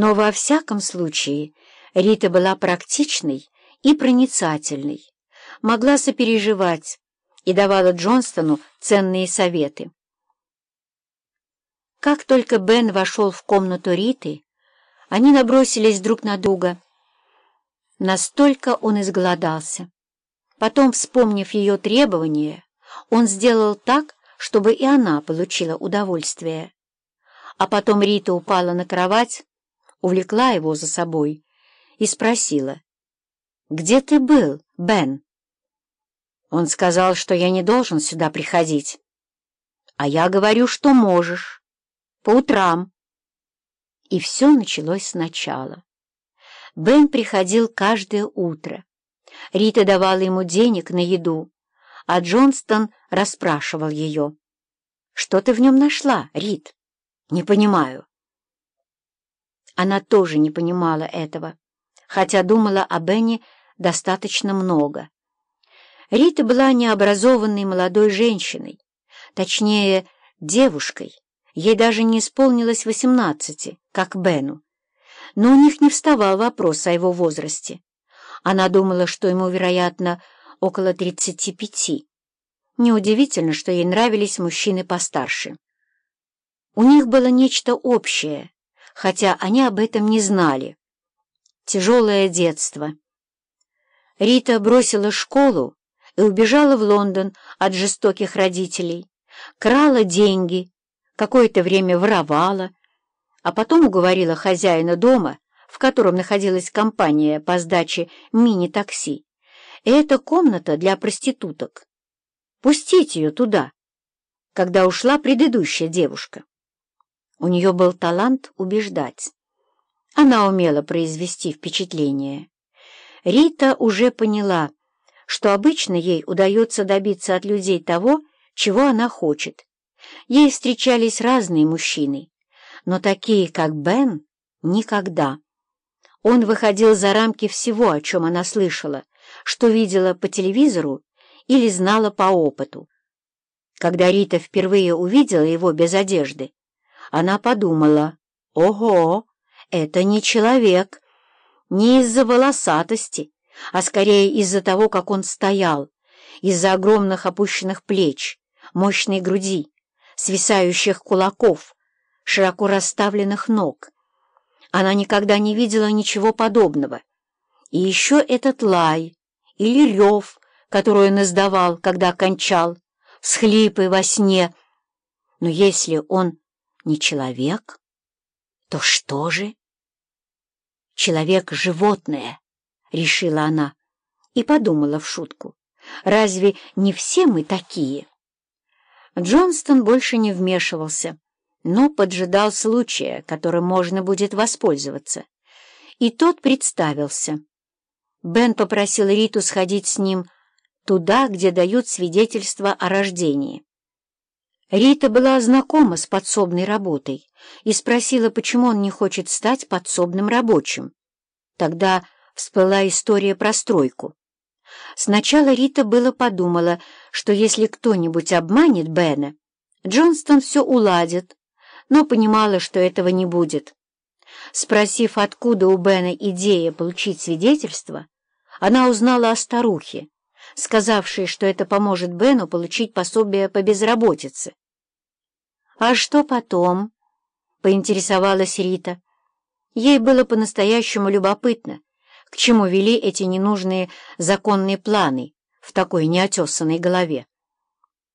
Но во всяком случае Рита была практичной и проницательной, могла сопереживать и давала Джонстону ценные советы. Как только Бен вошел в комнату Риты, они набросились друг на друга. Настолько он изголодался. Потом, вспомнив ее требования, он сделал так, чтобы и она получила удовольствие. А потом Рита упала на кровать, увлекла его за собой и спросила, «Где ты был, Бен?» Он сказал, что я не должен сюда приходить. А я говорю, что можешь. По утрам. И все началось сначала. Бен приходил каждое утро. Рита давала ему денег на еду, а Джонстон расспрашивал ее. «Что ты в нем нашла, Рит?» «Не понимаю». Она тоже не понимала этого, хотя думала о Бене достаточно много. Рита была необразованной молодой женщиной, точнее, девушкой. Ей даже не исполнилось восемнадцати, как Бену. Но у них не вставал вопрос о его возрасте. Она думала, что ему, вероятно, около тридцати пяти. Неудивительно, что ей нравились мужчины постарше. У них было нечто общее, хотя они об этом не знали. Тяжелое детство. Рита бросила школу и убежала в Лондон от жестоких родителей, крала деньги, какое-то время воровала, а потом уговорила хозяина дома, в котором находилась компания по сдаче мини-такси. Это комната для проституток. Пустить ее туда, когда ушла предыдущая девушка. У нее был талант убеждать. Она умела произвести впечатление. Рита уже поняла, что обычно ей удается добиться от людей того, чего она хочет. Ей встречались разные мужчины, но такие, как Бен, никогда. Он выходил за рамки всего, о чем она слышала, что видела по телевизору или знала по опыту. Когда Рита впервые увидела его без одежды, она подумала, «Ого, это не человек, не из-за волосатости, а скорее из-за того, как он стоял, из-за огромных опущенных плеч, мощной груди, свисающих кулаков, широко расставленных ног. Она никогда не видела ничего подобного. И еще этот лай или рев, который он издавал, когда кончал, схлипы во сне. Но если он не человек, то что же? Человек-животное. — решила она и подумала в шутку. «Разве не все мы такие?» Джонстон больше не вмешивался, но поджидал случая, которым можно будет воспользоваться. И тот представился. Бен попросил Риту сходить с ним туда, где дают свидетельство о рождении. Рита была знакома с подсобной работой и спросила, почему он не хочет стать подсобным рабочим. Тогда всплыла история про стройку. Сначала Рита было подумала, что если кто-нибудь обманет Бена, Джонстон все уладит, но понимала, что этого не будет. Спросив, откуда у Бена идея получить свидетельство, она узнала о старухе, сказавшей, что это поможет Бену получить пособие по безработице. «А что потом?» — поинтересовалась Рита. Ей было по-настоящему любопытно, к чему вели эти ненужные законные планы в такой неотесанной голове?